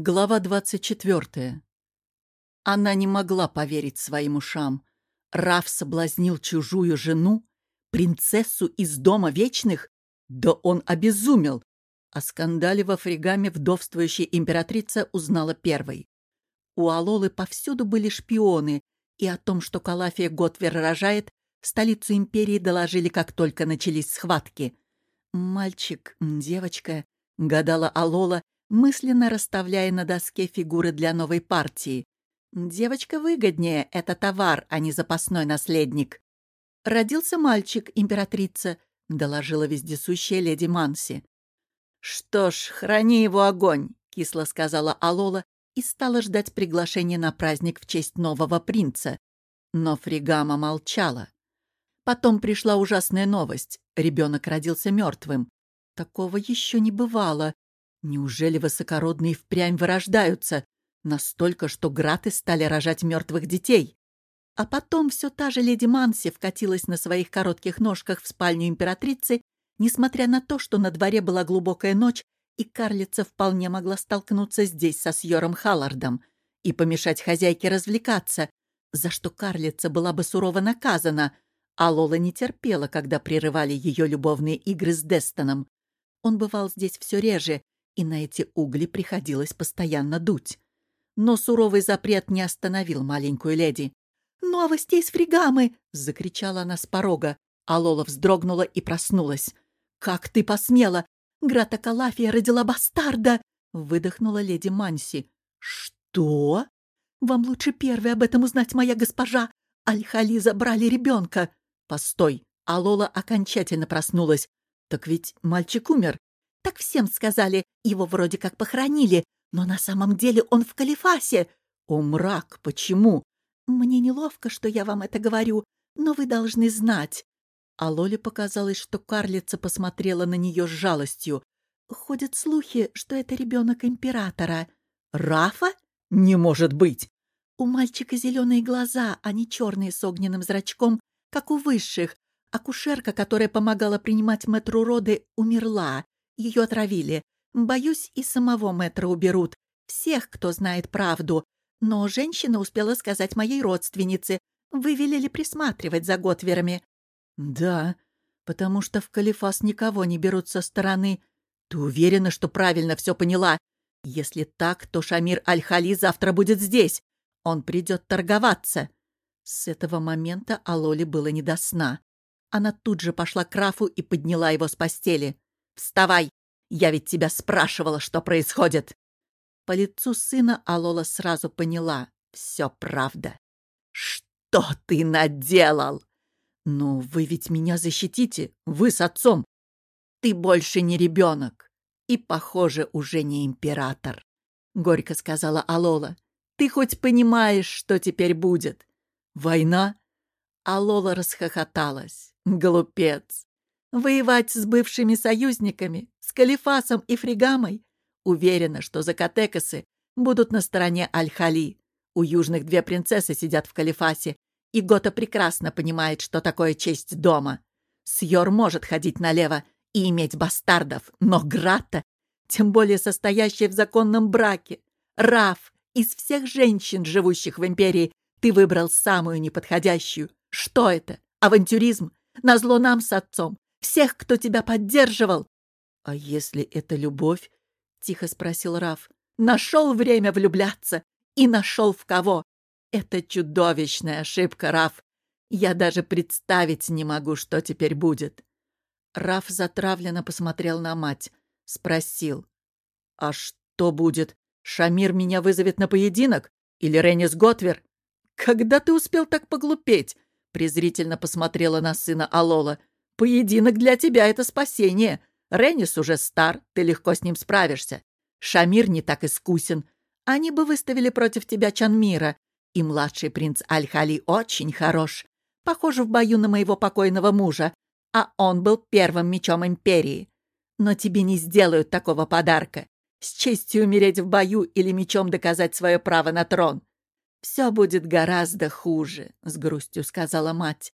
Глава 24. Она не могла поверить своим ушам. Раф соблазнил чужую жену, принцессу из Дома Вечных? Да он обезумел! О скандале во фригаме вдовствующая императрица узнала первой. У Алолы повсюду были шпионы, и о том, что Калафия Готвер рожает, столицу империи доложили, как только начались схватки. «Мальчик, девочка», — гадала Алола, мысленно расставляя на доске фигуры для новой партии. «Девочка выгоднее, это товар, а не запасной наследник». «Родился мальчик, императрица», — доложила вездесущая леди Манси. «Что ж, храни его огонь», — кисло сказала Алола и стала ждать приглашения на праздник в честь нового принца. Но Фригама молчала. Потом пришла ужасная новость. Ребенок родился мертвым. Такого еще не бывало. Неужели высокородные впрямь вырождаются? Настолько, что граты стали рожать мертвых детей. А потом все та же леди Манси вкатилась на своих коротких ножках в спальню императрицы, несмотря на то, что на дворе была глубокая ночь, и карлица вполне могла столкнуться здесь со Сьором Халлардом и помешать хозяйке развлекаться, за что карлица была бы сурово наказана, а Лола не терпела, когда прерывали ее любовные игры с Дестоном. Он бывал здесь все реже, и на эти угли приходилось постоянно дуть. Но суровый запрет не остановил маленькую леди. «Новости из фригамы!» — закричала она с порога, а Лола вздрогнула и проснулась. «Как ты посмела! Грата Калафия родила бастарда!» — выдохнула леди Манси. «Что?» «Вам лучше первой об этом узнать, моя госпожа! Аль-Хали забрали ребенка!» «Постой!» А Лола окончательно проснулась. «Так ведь мальчик умер. Так всем сказали, его вроде как похоронили, но на самом деле он в Калифасе. О, мрак, почему? Мне неловко, что я вам это говорю, но вы должны знать. А Лоле показалось, что карлица посмотрела на нее с жалостью. Ходят слухи, что это ребенок императора. Рафа? Не может быть! У мальчика зеленые глаза, а не черные с огненным зрачком, как у высших. Акушерка, которая помогала принимать мэтру роды, умерла. Ее отравили. Боюсь, и самого мэтра уберут. Всех, кто знает правду. Но женщина успела сказать моей родственнице. Вы велели присматривать за Готверами. Да, потому что в Калифас никого не берут со стороны. Ты уверена, что правильно все поняла? Если так, то Шамир Аль-Хали завтра будет здесь. Он придет торговаться. С этого момента Алоле было не до сна. Она тут же пошла к Рафу и подняла его с постели. «Вставай! Я ведь тебя спрашивала, что происходит!» По лицу сына Алола сразу поняла. Все правда. «Что ты наделал?» «Ну, вы ведь меня защитите, вы с отцом. Ты больше не ребенок и, похоже, уже не император», — горько сказала Алола. «Ты хоть понимаешь, что теперь будет? Война?» Алола расхохоталась. «Глупец! Воевать с бывшими союзниками, с Калифасом и Фригамой? Уверена, что закатекасы будут на стороне Аль-Хали. У южных две принцессы сидят в Калифасе, и Гота прекрасно понимает, что такое честь дома. Сьор может ходить налево и иметь бастардов, но Грата, тем более состоящая в законном браке, Раф, из всех женщин, живущих в империи, ты выбрал самую неподходящую. Что это? Авантюризм? Назло нам с отцом всех, кто тебя поддерживал. — А если это любовь? — тихо спросил Раф. — Нашел время влюбляться и нашел в кого. Это чудовищная ошибка, Раф. Я даже представить не могу, что теперь будет. Раф затравленно посмотрел на мать. Спросил. — А что будет? Шамир меня вызовет на поединок? Или Ренис Готвер? Когда ты успел так поглупеть? Презрительно посмотрела на сына Алола. Поединок для тебя — это спасение. Реннис уже стар, ты легко с ним справишься. Шамир не так искусен. Они бы выставили против тебя Чанмира. И младший принц Аль-Хали очень хорош. Похож в бою на моего покойного мужа. А он был первым мечом империи. Но тебе не сделают такого подарка. С честью умереть в бою или мечом доказать свое право на трон. «Все будет гораздо хуже», — с грустью сказала мать.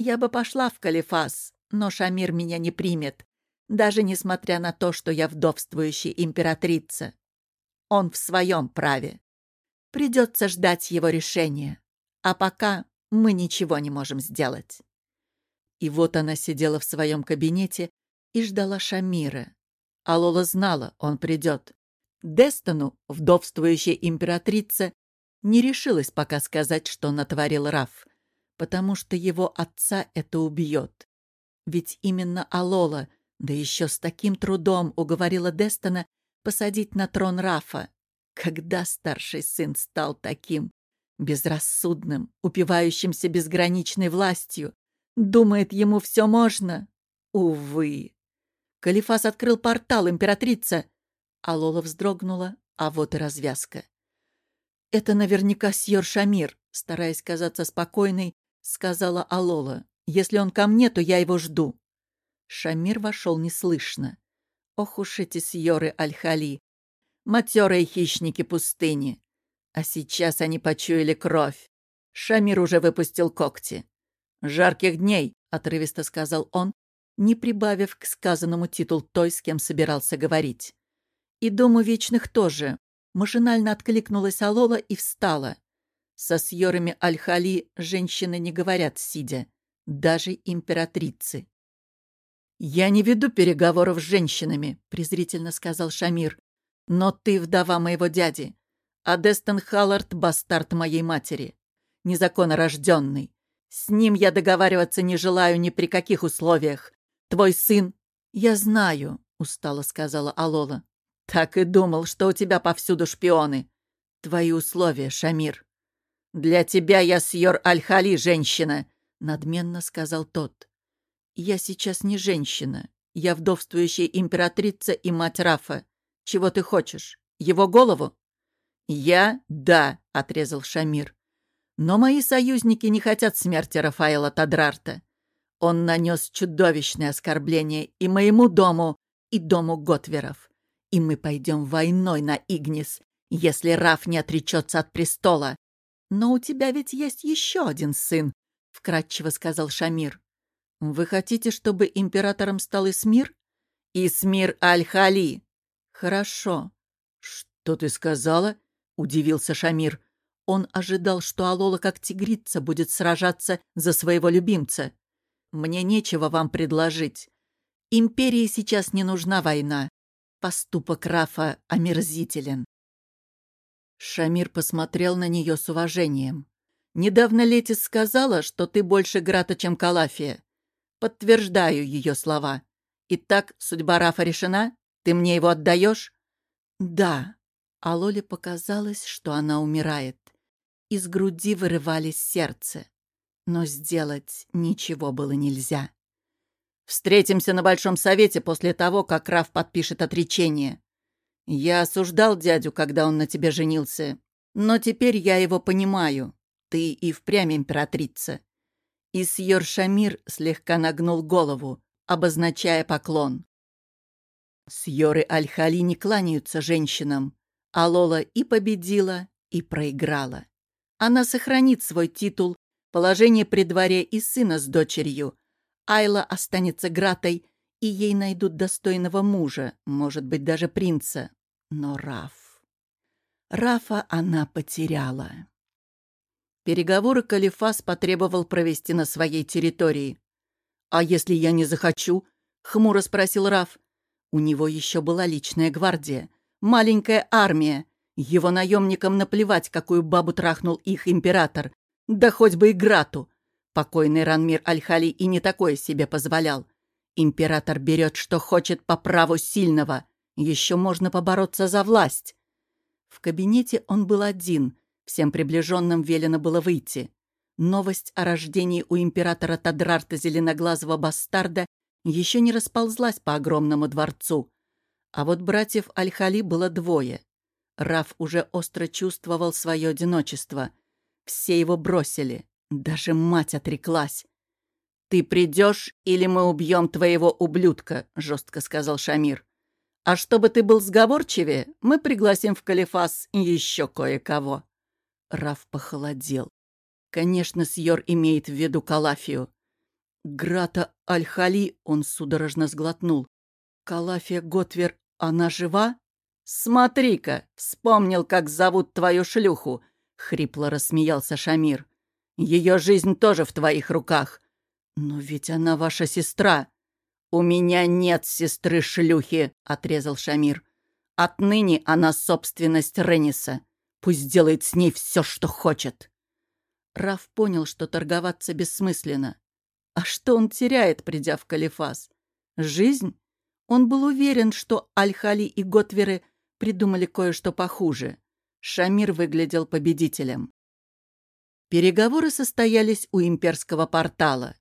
«Я бы пошла в Калифас, но Шамир меня не примет, даже несмотря на то, что я вдовствующая императрица. Он в своем праве. Придется ждать его решения. А пока мы ничего не можем сделать. И вот она сидела в своем кабинете и ждала Шамира. А Лола знала, он придет. Дестону, вдовствующая императрица, не решилась пока сказать, что натворил Раф, потому что его отца это убьет. Ведь именно Алола, да еще с таким трудом уговорила Дестона посадить на трон Рафа. Когда старший сын стал таким безрассудным, упивающимся безграничной властью, думает, ему все можно? Увы. Калифас открыл портал, императрица. А Лола вздрогнула, а вот и развязка. «Это наверняка сьор Шамир», стараясь казаться спокойной, сказала Алола. «Если он ко мне, то я его жду». Шамир вошел неслышно. Ох уж эти сьоры Аль-Хали, матерые хищники пустыни. А сейчас они почуяли кровь. Шамир уже выпустил когти. «Жарких дней», — отрывисто сказал он, не прибавив к сказанному титул той, с кем собирался говорить. «И Дому Вечных тоже». Машинально откликнулась Алола и встала. Со сьорами Аль-Хали женщины не говорят сидя, даже императрицы. «Я не веду переговоров с женщинами», — презрительно сказал Шамир. «Но ты вдова моего дяди, а Дестон Халлард — бастард моей матери, незаконно рожденный. С ним я договариваться не желаю ни при каких условиях. Твой сын...» «Я знаю», — устало сказала Алола. «Так и думал, что у тебя повсюду шпионы. Твои условия, Шамир». «Для тебя я Сьор Аль-Хали, женщина», — надменно сказал тот. «Я сейчас не женщина. Я вдовствующая императрица и мать Рафа. Чего ты хочешь? Его голову?» «Я — да», — отрезал Шамир. «Но мои союзники не хотят смерти Рафаэла Тадрарта. Он нанес чудовищное оскорбление и моему дому, и дому Готверов. И мы пойдем войной на Игнис, если Раф не отречется от престола. Но у тебя ведь есть еще один сын, — вкратчиво сказал Шамир. Вы хотите, чтобы императором стал Исмир? Исмир Аль-Хали. Хорошо. Что ты сказала? удивился Шамир. Он ожидал, что Алола как тигрица будет сражаться за своего любимца. «Мне нечего вам предложить. Империи сейчас не нужна война. Поступок Рафа омерзителен». Шамир посмотрел на нее с уважением. «Недавно Летис сказала, что ты больше Грата, чем Калафия. Подтверждаю ее слова. Итак, судьба Рафа решена? Ты мне его отдаешь?» «Да», а Лоле показалось, что она умирает. Из груди вырывались сердце. Но сделать ничего было нельзя. «Встретимся на Большом Совете после того, как Раф подпишет отречение. Я осуждал дядю, когда он на тебе женился, но теперь я его понимаю. Ты и впрямь императрица». И Сьор Шамир слегка нагнул голову, обозначая поклон. Сьоры Аль-Хали не кланяются женщинам, а Лола и победила, и проиграла. Она сохранит свой титул, положение при дворе и сына с дочерью. Айла останется Гратой, и ей найдут достойного мужа, может быть, даже принца. Но Раф... Рафа она потеряла. Переговоры Калифас потребовал провести на своей территории. «А если я не захочу?» — хмуро спросил Раф. У него еще была личная гвардия — Маленькая армия. Его наемникам наплевать, какую бабу трахнул их император. Да хоть бы и Грату. Покойный Ранмир Аль-Хали и не такое себе позволял. Император берет, что хочет по праву сильного. Еще можно побороться за власть. В кабинете он был один. Всем приближенным велено было выйти. Новость о рождении у императора Тадрарта Зеленоглазого бастарда еще не расползлась по огромному дворцу. А вот братьев Аль-Хали было двое. Раф уже остро чувствовал свое одиночество. Все его бросили. Даже мать отреклась. «Ты придешь, или мы убьем твоего ублюдка», — жестко сказал Шамир. «А чтобы ты был сговорчивее, мы пригласим в Калифас еще кое-кого». Раф похолодел. Конечно, Сьор имеет в виду Калафию. Грата Аль-Хали он судорожно сглотнул. Калафия Готвер, она жива? «Смотри-ка, вспомнил, как зовут твою шлюху!» — хрипло рассмеялся Шамир. «Ее жизнь тоже в твоих руках. Но ведь она ваша сестра!» «У меня нет сестры-шлюхи!» — отрезал Шамир. «Отныне она собственность Ренниса. Пусть делает с ней все, что хочет!» Раф понял, что торговаться бессмысленно. А что он теряет, придя в Калифас? Жизнь? Он был уверен, что Аль-Хали и Готверы придумали кое-что похуже. Шамир выглядел победителем. Переговоры состоялись у имперского портала.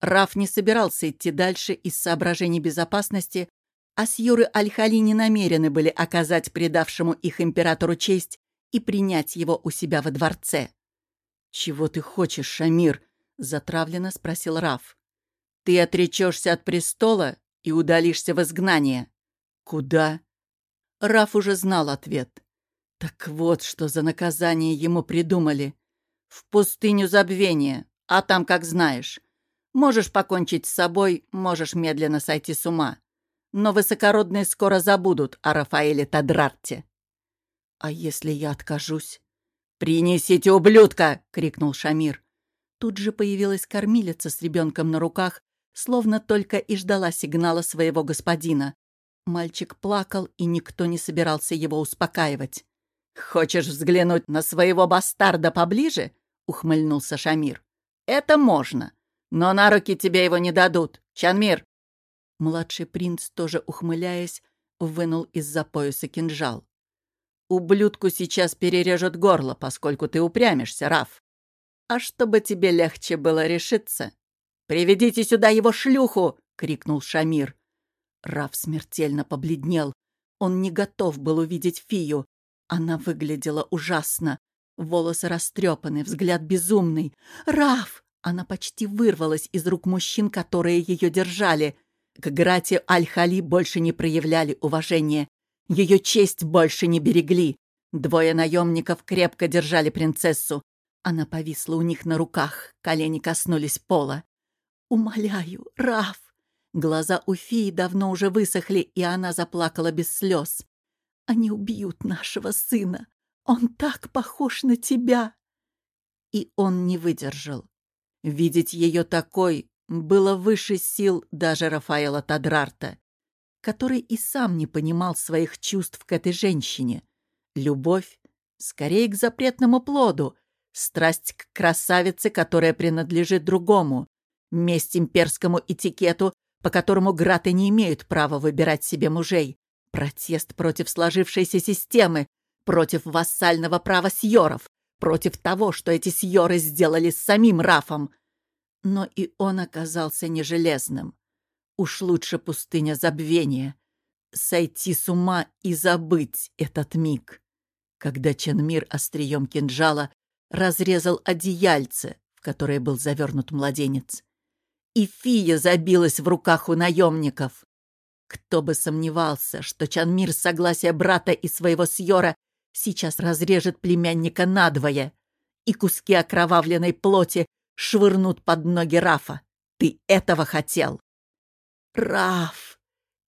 Раф не собирался идти дальше из соображений безопасности, а Сьюры Аль-Хали не намерены были оказать предавшему их императору честь и принять его у себя во дворце. «Чего ты хочешь, Шамир?» — затравленно спросил Раф. «Ты отречешься от престола и удалишься в изгнание». «Куда?» Раф уже знал ответ. Так вот, что за наказание ему придумали. В пустыню забвения, а там как знаешь. Можешь покончить с собой, можешь медленно сойти с ума. Но высокородные скоро забудут о Рафаэле Тадрарте. А если я откажусь? «Принесите ублюдка!» — крикнул Шамир. Тут же появилась кормилица с ребенком на руках, словно только и ждала сигнала своего господина. Мальчик плакал, и никто не собирался его успокаивать. «Хочешь взглянуть на своего бастарда поближе?» — ухмыльнулся Шамир. «Это можно, но на руки тебе его не дадут. Чанмир!» Младший принц, тоже ухмыляясь, вынул из-за пояса кинжал. «Ублюдку сейчас перережет горло, поскольку ты упрямишься, Раф. А чтобы тебе легче было решиться, приведите сюда его шлюху!» — крикнул Шамир. Раф смертельно побледнел. Он не готов был увидеть фию. Она выглядела ужасно. Волосы растрепаны, взгляд безумный. «Раф!» Она почти вырвалась из рук мужчин, которые ее держали. К Грате Аль-Хали больше не проявляли уважения. Ее честь больше не берегли. Двое наемников крепко держали принцессу. Она повисла у них на руках, колени коснулись пола. «Умоляю, Раф!» Глаза у феи давно уже высохли, и она заплакала без слез. «Они убьют нашего сына! Он так похож на тебя!» И он не выдержал. Видеть ее такой было выше сил даже Рафаэла Тадрарта, который и сам не понимал своих чувств к этой женщине. Любовь скорее к запретному плоду, страсть к красавице, которая принадлежит другому, месть имперскому этикету, по которому граты не имеют права выбирать себе мужей, протест против сложившейся системы, против вассального права сьоров, против того, что эти сьоры сделали с самим Рафом. Но и он оказался не железным. Уж лучше пустыня забвения. Сойти с ума и забыть этот миг. Когда Ченмир острием кинжала разрезал одеяльце, в которое был завернут младенец и фия забилась в руках у наемников. Кто бы сомневался, что Чанмир с согласия брата и своего сьора сейчас разрежет племянника надвое, и куски окровавленной плоти швырнут под ноги Рафа. Ты этого хотел? Раф!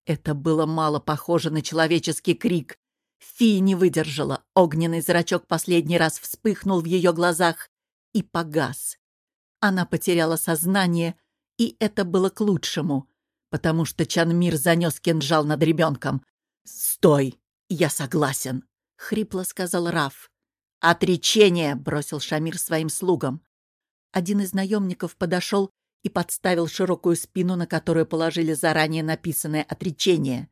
Это было мало похоже на человеческий крик. Фия не выдержала. Огненный зрачок последний раз вспыхнул в ее глазах и погас. Она потеряла сознание и это было к лучшему, потому что Чанмир занес кинжал над ребенком. «Стой! Я согласен!» — хрипло сказал Раф. «Отречение!» — бросил Шамир своим слугам. Один из наемников подошел и подставил широкую спину, на которую положили заранее написанное отречение.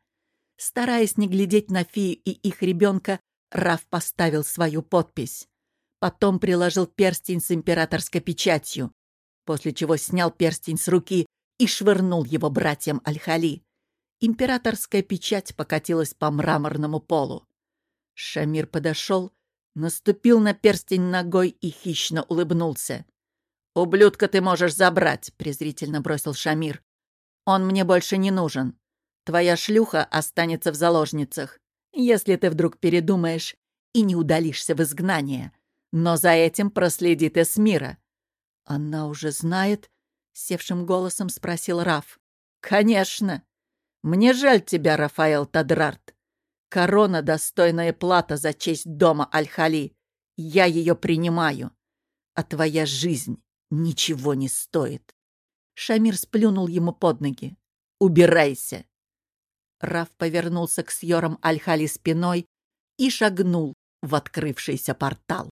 Стараясь не глядеть на фею и их ребенка, Раф поставил свою подпись. Потом приложил перстень с императорской печатью после чего снял перстень с руки и швырнул его братьям Аль-Хали. Императорская печать покатилась по мраморному полу. Шамир подошел, наступил на перстень ногой и хищно улыбнулся. «Ублюдка ты можешь забрать», — презрительно бросил Шамир. «Он мне больше не нужен. Твоя шлюха останется в заложницах, если ты вдруг передумаешь и не удалишься в изгнание. Но за этим проследит Эсмира. «Она уже знает?» — севшим голосом спросил Раф. «Конечно. Мне жаль тебя, Рафаэл Тадрарт. Корона — достойная плата за честь дома Аль-Хали. Я ее принимаю. А твоя жизнь ничего не стоит. Шамир сплюнул ему под ноги. «Убирайся!» Раф повернулся к съерам Аль-Хали спиной и шагнул в открывшийся портал.